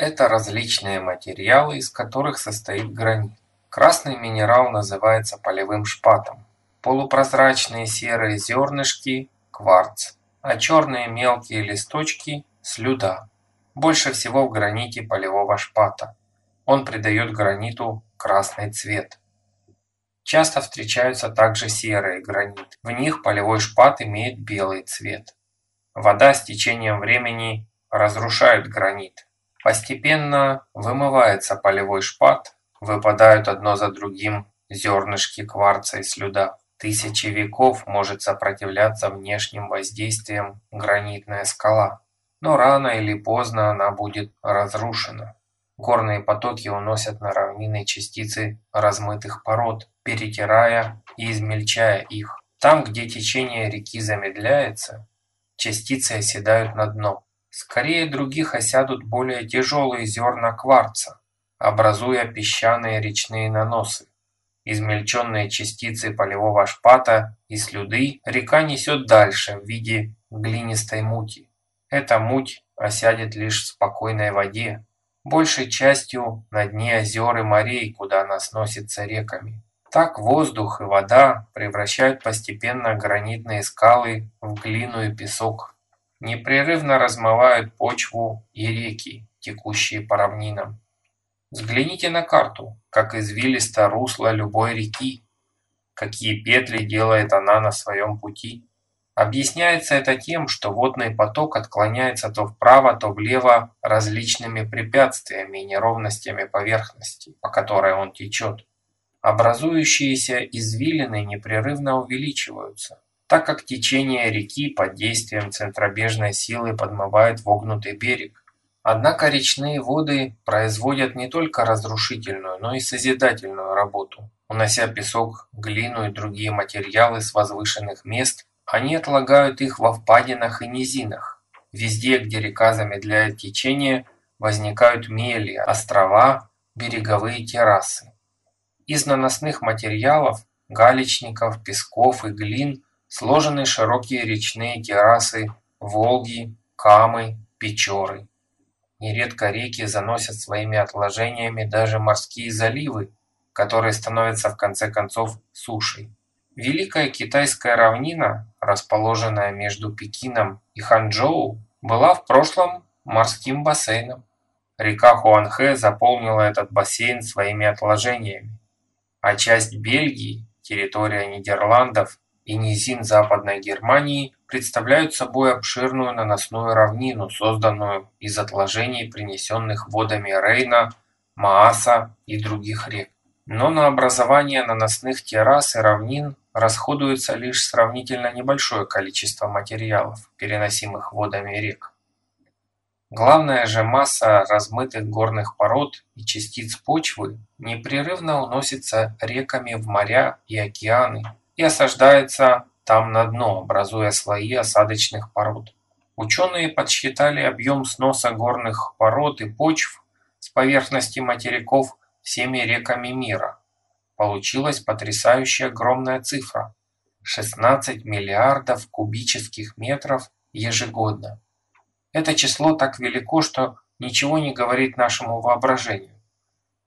Это различные материалы, из которых состоит гранит. Красный минерал называется полевым шпатом. Полупрозрачные серые зернышки – кварц, а черные мелкие листочки – слюда. Больше всего в граните полевого шпата. Он придает граниту красный цвет. Часто встречаются также серые граниты. В них полевой шпат имеет белый цвет. Вода с течением времени разрушает гранит. Постепенно вымывается полевой шпат, выпадают одно за другим зернышки кварца и слюда. Тысячи веков может сопротивляться внешним воздействиям гранитная скала, но рано или поздно она будет разрушена. Горные потоки уносят на равнины частицы размытых пород, перетирая и измельчая их. Там, где течение реки замедляется, частицы оседают на дно. Скорее других осядут более тяжелые зерна кварца, образуя песчаные речные наносы. Измельченные частицы полевого шпата и слюды река несет дальше в виде глинистой мути. Эта муть осядет лишь в спокойной воде, большей частью на дне озер и морей, куда она сносится реками. Так воздух и вода превращают постепенно гранитные скалы в глину и песок, непрерывно размывают почву и реки, текущие по равнинам. Взгляните на карту, как извилисто русло любой реки, какие петли делает она на своем пути. Объясняется это тем, что водный поток отклоняется то вправо, то влево различными препятствиями и неровностями поверхности, по которой он течет. Образующиеся извилины непрерывно увеличиваются, так как течение реки под действием центробежной силы подмывает вогнутый берег. Однако речные воды производят не только разрушительную, но и созидательную работу. Унося песок, глину и другие материалы с возвышенных мест они отлагают их во впадинах и низинах. Везде, где река замедляет течение, возникают мели, острова, береговые террасы. Из наносных материалов, галечников, песков и глин сложены широкие речные террасы Волги, Камы, Печоры. Нередко реки заносят своими отложениями даже морские заливы, которые становятся в конце концов сушей. Великая китайская равнина, расположенная между Пекином и Ханчжоу, была в прошлом морским бассейном. Река Хуанхэ заполнила этот бассейн своими отложениями, а часть Бельгии, территория Нидерландов и низин Западной Германии представляют собой обширную наносную равнину, созданную из отложений, принесенных водами Рейна, Мааса и других рек. Но на образование наносных террас и равнин расходуется лишь сравнительно небольшое количество материалов, переносимых водами рек. Главная же масса размытых горных пород и частиц почвы непрерывно уносится реками в моря и океаны и осаждается там на дно, образуя слои осадочных пород. Ученые подсчитали объем сноса горных пород и почв с поверхности материков всеми реками мира Получилась потрясающая огромная цифра – 16 миллиардов кубических метров ежегодно. Это число так велико, что ничего не говорит нашему воображению.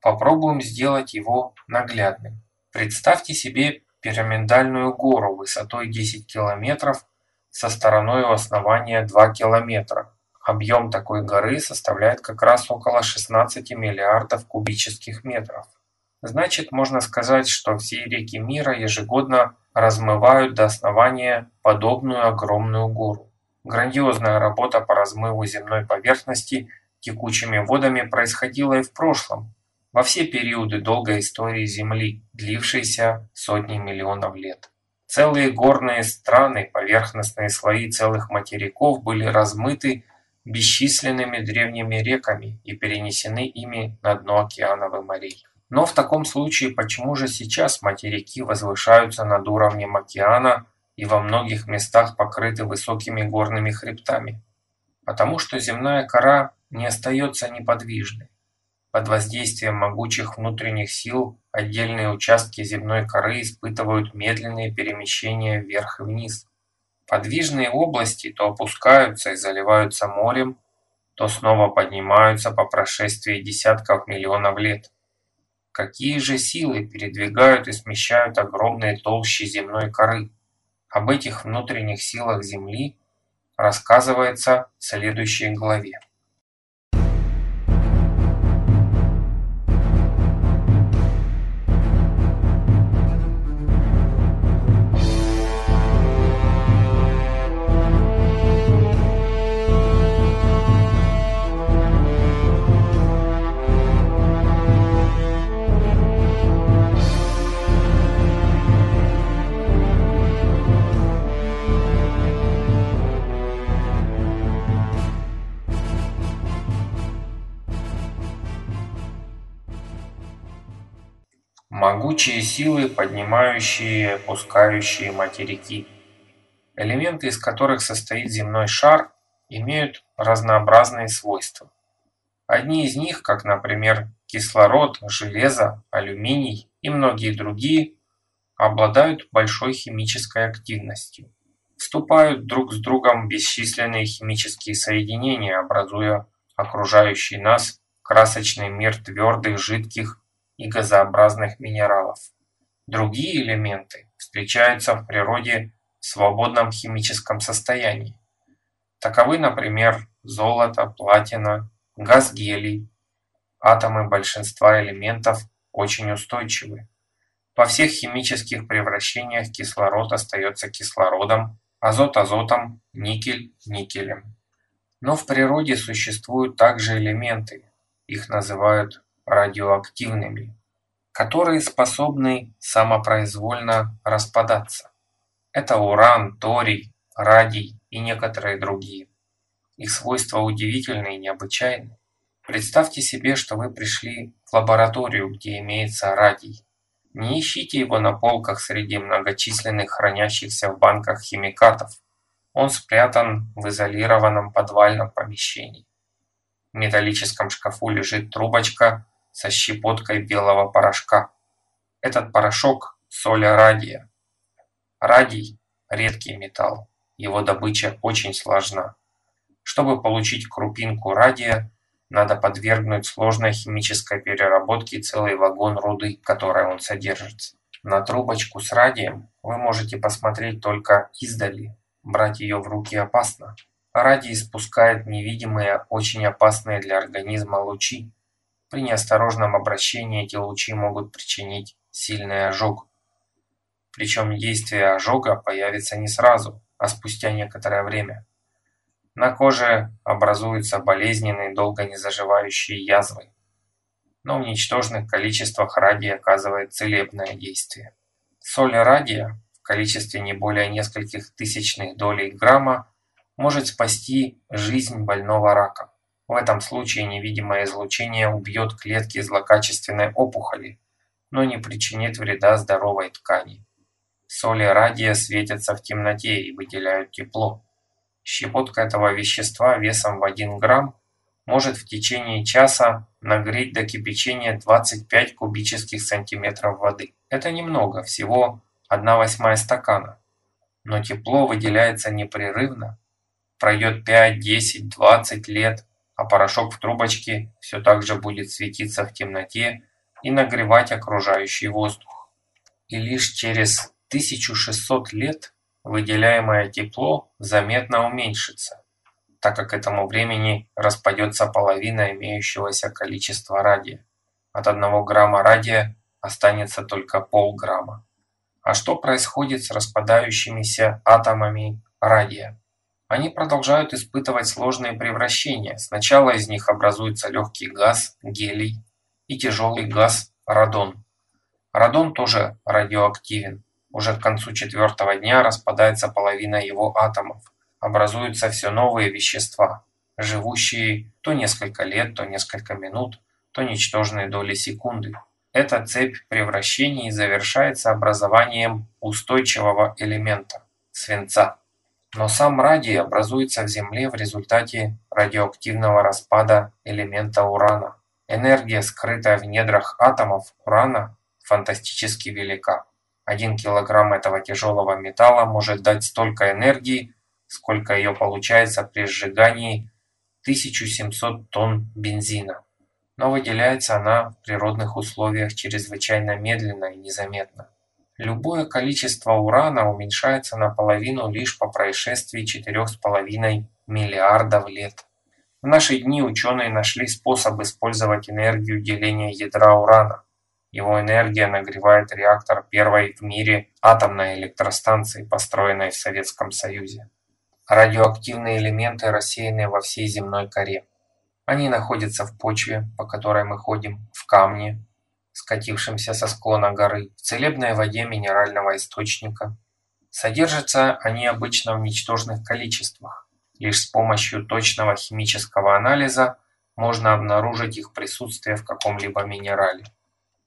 Попробуем сделать его наглядным. Представьте себе пирамидальную гору высотой 10 километров со стороной у основания 2 километра. Объем такой горы составляет как раз около 16 миллиардов кубических метров. Значит, можно сказать, что все реки мира ежегодно размывают до основания подобную огромную гору. Грандиозная работа по размыву земной поверхности текучими водами происходила и в прошлом, во все периоды долгой истории Земли, длившейся сотни миллионов лет. Целые горные страны, поверхностные слои целых материков были размыты бесчисленными древними реками и перенесены ими на дно океанов и морей. Но в таком случае почему же сейчас материки возвышаются над уровнем океана и во многих местах покрыты высокими горными хребтами? Потому что земная кора не остается неподвижной. Под воздействием могучих внутренних сил отдельные участки земной коры испытывают медленные перемещения вверх и вниз. Подвижные области то опускаются и заливаются морем, то снова поднимаются по прошествии десятков миллионов лет. Какие же силы передвигают и смещают огромные толщи земной коры? Об этих внутренних силах Земли рассказывается в следующей главе. Могучие силы, поднимающие и опускающие материки. Элементы, из которых состоит земной шар, имеют разнообразные свойства. Одни из них, как, например, кислород, железо, алюминий и многие другие, обладают большой химической активностью. Вступают друг с другом бесчисленные химические соединения, образуя окружающий нас красочный мир твердых, жидких и газообразных минералов. Другие элементы встречаются в природе в свободном химическом состоянии. Таковы, например, золото, платина, газ гелий. Атомы большинства элементов очень устойчивы. Во всех химических превращениях кислород остается кислородом, азот азотом, никель никелем. Но в природе существуют также элементы, их называют радиоактивными, которые способны самопроизвольно распадаться. Это уран, торий, радий и некоторые другие. Их свойства удивительны и необычайны. Представьте себе, что вы пришли в лабораторию, где имеется радий. Не ищите его на полках среди многочисленных хранящихся в банках химикатов. Он спрятан в изолированном подвальном помещении. В металлическом шкафу лежит трубочка со щепоткой белого порошка. Этот порошок – соль радия. Радий – редкий металл, его добыча очень сложна. Чтобы получить крупинку радия, надо подвергнуть сложной химической переработке целый вагон руды, в которой он содержится. На трубочку с радием вы можете посмотреть только издали. Брать ее в руки опасно. Радий испускает невидимые, очень опасные для организма лучи, при неосторожном обращении эти лучи могут причинить сильный ожог. Причем действие ожога появится не сразу, а спустя некоторое время. На коже образуются болезненные, долго не заживающие язвы. Но в ничтожных количествах радия оказывает целебное действие. Соль радия в количестве не более нескольких тысячных долей грамма может спасти жизнь больного раком. В этом случае невидимое излучение убьет клетки злокачественной опухоли, но не причинит вреда здоровой ткани. Соли радия светятся в темноте и выделяют тепло. Щепотка этого вещества весом в 1 грамм может в течение часа нагреть до кипячения 25 кубических сантиметров воды. Это немного, всего 1 восьмая стакана. Но тепло выделяется непрерывно. Пройдет 5, 10, 20 лет, а порошок в трубочке все так же будет светиться в темноте и нагревать окружающий воздух. И лишь через 1600 лет выделяемое тепло заметно уменьшится, так как к этому времени распадется половина имеющегося количества радия. От 1 грамма радия останется только полграмма. А что происходит с распадающимися атомами радия? Они продолжают испытывать сложные превращения. Сначала из них образуется легкий газ, гелий, и тяжелый газ, радон. Радон тоже радиоактивен. Уже к концу четвертого дня распадается половина его атомов. Образуются все новые вещества, живущие то несколько лет, то несколько минут, то ничтожные доли секунды. Эта цепь превращений завершается образованием устойчивого элемента – свинца. Но сам радий образуется в Земле в результате радиоактивного распада элемента урана. Энергия, скрытая в недрах атомов урана, фантастически велика. Один килограмм этого тяжелого металла может дать столько энергии, сколько ее получается при сжигании 1700 тонн бензина. Но выделяется она в природных условиях чрезвычайно медленно и незаметно. Любое количество урана уменьшается наполовину лишь по происшествии 4,5 миллиардов лет. В наши дни ученые нашли способ использовать энергию деления ядра урана. Его энергия нагревает реактор первой в мире атомной электростанции, построенной в Советском Союзе. Радиоактивные элементы рассеяны во всей земной коре. Они находятся в почве, по которой мы ходим, в камне, скатившемся со склона горы, в целебной воде минерального источника. Содержатся они обычно в ничтожных количествах. Лишь с помощью точного химического анализа можно обнаружить их присутствие в каком-либо минерале.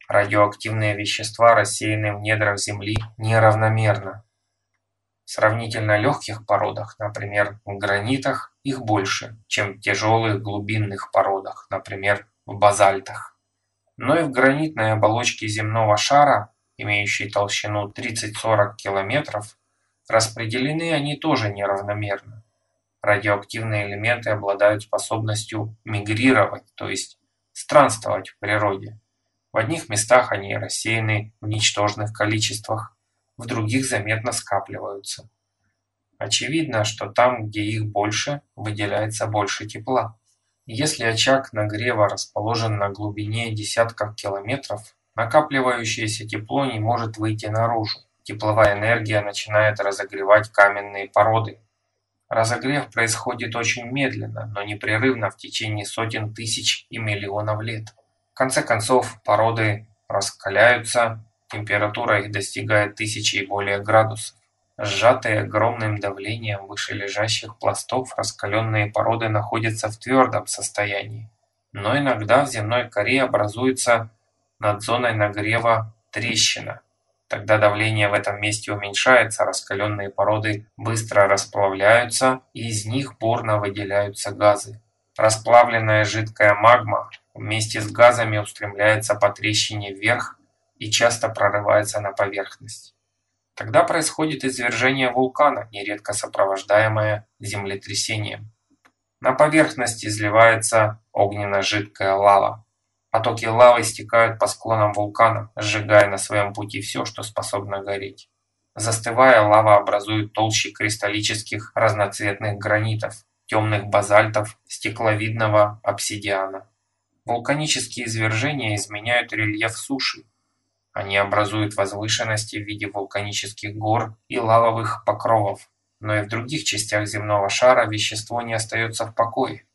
Радиоактивные вещества рассеяны в недрах Земли неравномерно. В сравнительно легких породах, например, в гранитах, их больше, чем в тяжелых глубинных породах, например, в базальтах. Но и в гранитной оболочке земного шара, имеющей толщину 30-40 километров, распределены они тоже неравномерно. Радиоактивные элементы обладают способностью мигрировать, то есть странствовать в природе. В одних местах они рассеяны в ничтожных количествах, в других заметно скапливаются. Очевидно, что там, где их больше, выделяется больше тепла. Если очаг нагрева расположен на глубине десятков километров, накапливающееся тепло не может выйти наружу. Тепловая энергия начинает разогревать каменные породы, Разогрев происходит очень медленно, но непрерывно в течение сотен тысяч и миллионов лет. В конце концов, породы раскаляются, температура их достигает тысячи и более градусов. Сжатые огромным давлением выше лежащих пластов, раскаленные породы находятся в твердом состоянии. Но иногда в земной коре образуется над зоной нагрева трещина, Тогда давление в этом месте уменьшается, раскаленные породы быстро расплавляются, и из них бурно выделяются газы. Расплавленная жидкая магма вместе с газами устремляется по трещине вверх и часто прорывается на поверхность. Тогда происходит извержение вулкана, нередко сопровождаемое землетрясением. На поверхность изливается огненно-жидкая лава. Потоки лавы стекают по склонам вулкана, сжигая на своем пути все, что способно гореть. Застывая, лава образует толщи кристаллических разноцветных гранитов, темных базальтов, стекловидного обсидиана. Вулканические извержения изменяют рельеф суши. Они образуют возвышенности в виде вулканических гор и лавовых покровов. Но и в других частях земного шара вещество не остается в покое.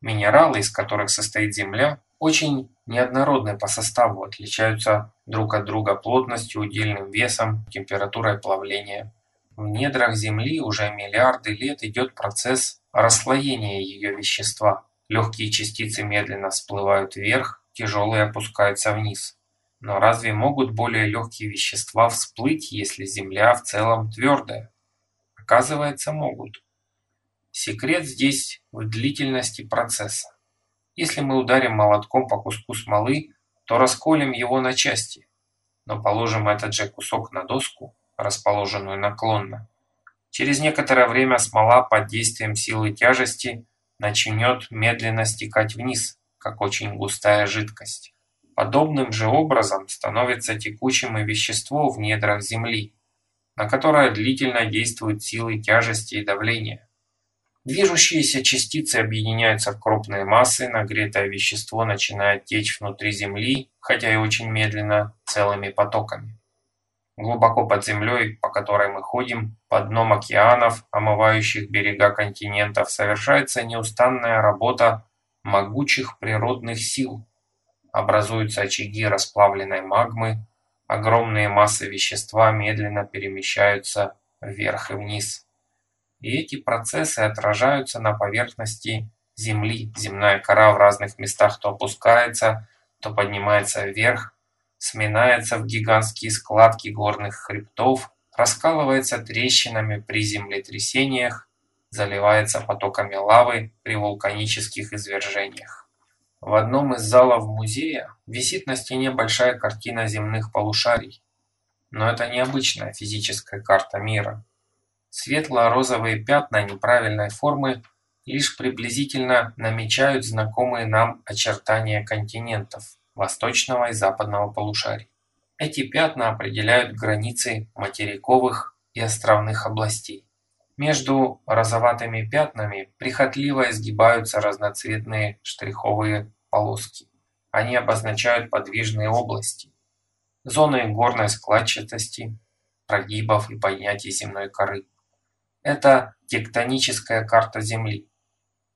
Минералы, из которых состоит Земля, очень неоднородны по составу, отличаются друг от друга плотностью, удельным весом, температурой плавления. В недрах Земли уже миллиарды лет идет процесс расслоения ее вещества. Легкие частицы медленно всплывают вверх, тяжелые опускаются вниз. Но разве могут более легкие вещества всплыть, если Земля в целом твердая? Оказывается, могут. Секрет здесь в длительности процесса. Если мы ударим молотком по куску смолы, то расколем его на части, но положим этот же кусок на доску, расположенную наклонно. Через некоторое время смола под действием силы тяжести начнет медленно стекать вниз, как очень густая жидкость. Подобным же образом становится текучим и вещество в недрах Земли, на которое длительно действуют силы тяжести и давления. Движущиеся частицы объединяются в крупные массы, нагретое вещество начинает течь внутри Земли, хотя и очень медленно, целыми потоками. Глубоко под землей, по которой мы ходим, под дном океанов, омывающих берега континентов, совершается неустанная работа могучих природных сил. Образуются очаги расплавленной магмы, огромные массы вещества медленно перемещаются вверх и вниз. И эти процессы отражаются на поверхности Земли. Земная кора в разных местах то опускается, то поднимается вверх, сминается в гигантские складки горных хребтов, раскалывается трещинами при землетрясениях, заливается потоками лавы при вулканических извержениях. В одном из залов музея висит на стене большая картина земных полушарий. Но это необычная физическая карта мира. Светло-розовые пятна неправильной формы лишь приблизительно намечают знакомые нам очертания континентов восточного и западного полушарий. Эти пятна определяют границы материковых и островных областей. Между розоватыми пятнами прихотливо изгибаются разноцветные штриховые полоски. Они обозначают подвижные области, зоны горной складчатости, прогибов и поднятий земной коры. Это тектоническая карта Земли.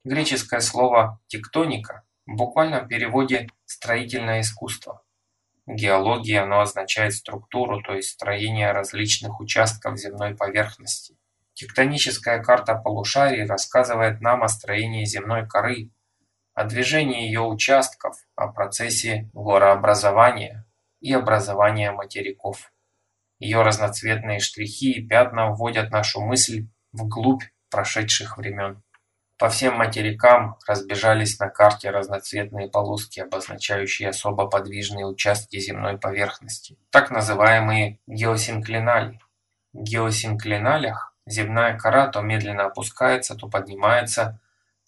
Греческое слово «тектоника» в буквальном переводе «строительное искусство». В геологии оно означает структуру, то есть строение различных участков земной поверхности. Тектоническая карта полушарий рассказывает нам о строении земной коры, о движении ее участков, о процессе горообразования и образования материков. Ее разноцветные штрихи и пятна вводят нашу мысль вглубь прошедших времен. По всем материкам разбежались на карте разноцветные полоски, обозначающие особо подвижные участки земной поверхности, так называемые геосинклинали. В геосинклиналях Земная кора то медленно опускается, то поднимается,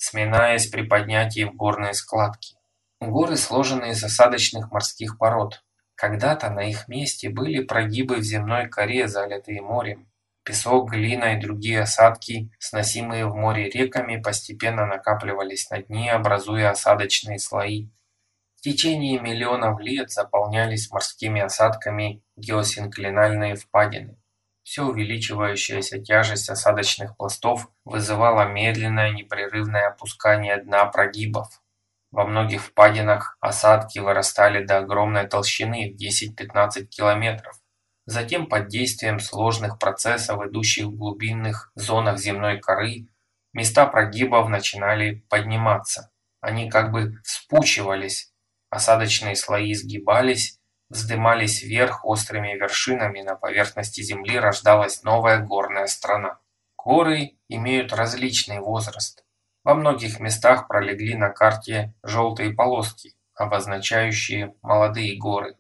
сминаясь при поднятии в горные складки. Горы сложены из осадочных морских пород. Когда-то на их месте были прогибы в земной коре, залитые морем. Песок, глина и другие осадки, сносимые в море реками, постепенно накапливались на дне, образуя осадочные слои. В течение миллионов лет заполнялись морскими осадками геосинклинальные впадины. Все увеличивающаяся тяжесть осадочных пластов вызывала медленное непрерывное опускание дна прогибов. Во многих впадинах осадки вырастали до огромной толщины в 10-15 километров. Затем под действием сложных процессов, идущих в глубинных зонах земной коры, места прогибов начинали подниматься. Они как бы вспучивались, осадочные слои изгибались вздымались вверх острыми вершинами, на поверхности Земли рождалась новая горная страна. Горы имеют различный возраст. Во многих местах пролегли на карте желтые полоски, обозначающие молодые горы.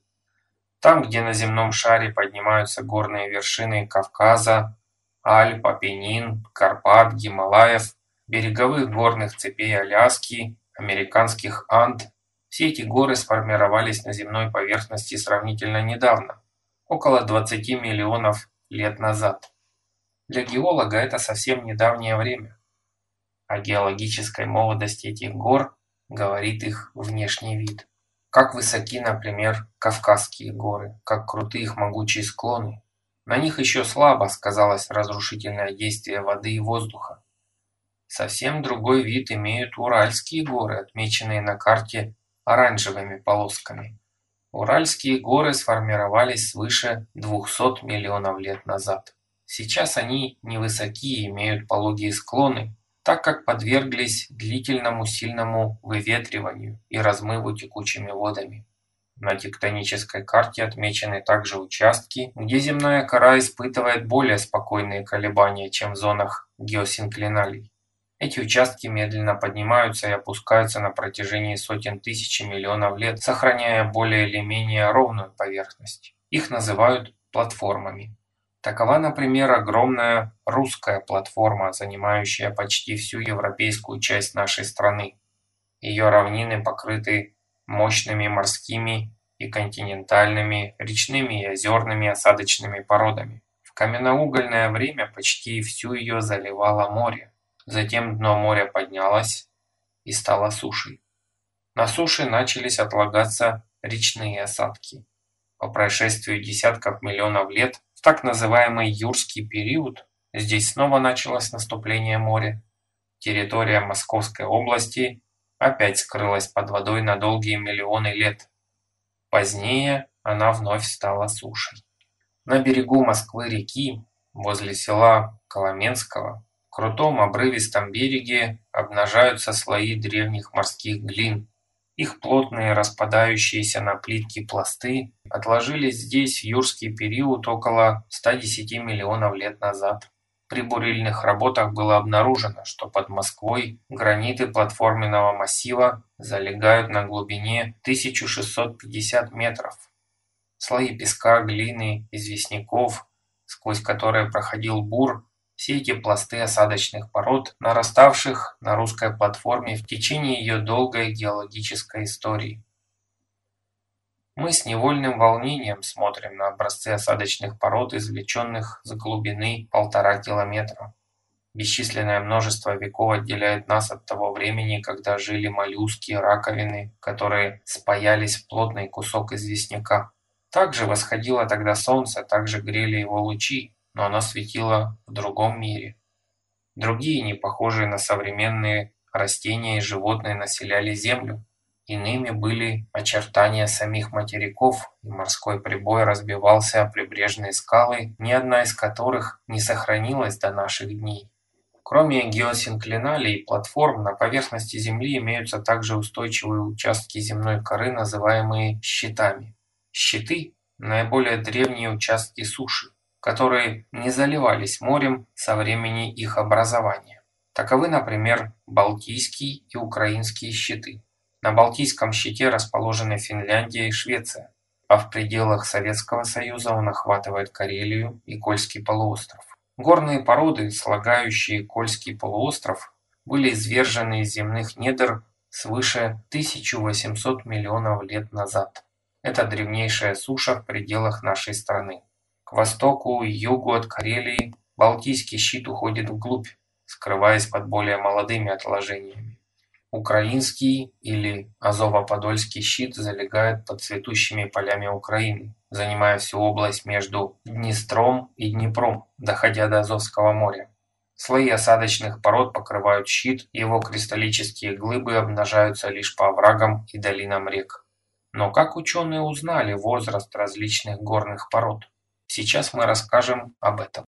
Там, где на земном шаре поднимаются горные вершины Кавказа, Альп, Апеннин, Карпат, Гималаев, береговых горных цепей Аляски, американских Анд все эти горы сформировались на земной поверхности сравнительно недавно, около 20 миллионов лет назад. Для геолога это совсем недавнее время. О геологической молодости этих гор говорит их внешний вид. Как высоки, например, Кавказские горы, как круты их могучие склоны. На них еще слабо сказалось разрушительное действие воды и воздуха. Совсем другой вид имеют Уральские горы, отмеченные на карте оранжевыми полосками. Уральские горы сформировались свыше 200 миллионов лет назад. Сейчас они невысокие и имеют пологие склоны, так как подверглись длительному сильному выветриванию и размыву текучими водами. На тектонической карте отмечены также участки, где земная кора испытывает более спокойные колебания, чем в зонах геосинклиналей. Эти участки медленно поднимаются и опускаются на протяжении сотен тысяч и миллионов лет, сохраняя более или менее ровную поверхность. Их называют платформами. Такова, например, огромная русская платформа, занимающая почти всю европейскую часть нашей страны. Ее равнины покрыты мощными морскими и континентальными, речными и озерными осадочными породами. В каменноугольное время почти всю ее заливало море. Затем дно моря поднялось и стало сушей. На суше начались отлагаться речные осадки. По прошествию десятков миллионов лет, в так называемый юрский период, здесь снова началось наступление моря. Территория Московской области опять скрылась под водой на долгие миллионы лет. Позднее она вновь стала сушей. На берегу Москвы-реки, возле села Коломенского, крутом обрывистом береге обнажаются слои древних морских глин. Их плотные распадающиеся на плитки пласты отложились здесь в юрский период около 110 миллионов лет назад. При бурильных работах было обнаружено, что под Москвой граниты платформенного массива залегают на глубине 1650 метров. Слои песка, глины, известняков, сквозь которые проходил бур, все эти пласты осадочных пород, нараставших на русской платформе в течение ее долгой геологической истории. Мы с невольным волнением смотрим на образцы осадочных пород, извлеченных с глубины полтора километра. Бесчисленное множество веков отделяет нас от того времени, когда жили моллюски, раковины, которые спаялись в плотный кусок известняка. Также восходило тогда солнце, также грели его лучи, но оно светило в другом мире. Другие, не похожие на современные растения и животные, населяли Землю. Иными были очертания самих материков, и морской прибой разбивался о прибрежные скалы, ни одна из которых не сохранилась до наших дней. Кроме геосинклиналей и платформ, на поверхности Земли имеются также устойчивые участки земной коры, называемые щитами. Щиты – наиболее древние участки суши, которые не заливались морем со времени их образования. Таковы, например, Балтийский и Украинские щиты. На Балтийском щите расположены Финляндия и Швеция, а в пределах Советского Союза он охватывает Карелию и Кольский полуостров. Горные породы, слагающие Кольский полуостров, были извержены из земных недр свыше 1800 миллионов лет назад. Это древнейшая суша в пределах нашей страны. К востоку и югу от Карелии Балтийский щит уходит вглубь, скрываясь под более молодыми отложениями. Украинский или Азово-Подольский щит залегает под цветущими полями Украины, занимая всю область между Днестром и Днепром, доходя до Азовского моря. Слои осадочных пород покрывают щит, его кристаллические глыбы обнажаются лишь по оврагам и долинам рек. Но как ученые узнали возраст различных горных пород? Сейчас мы расскажем об этом.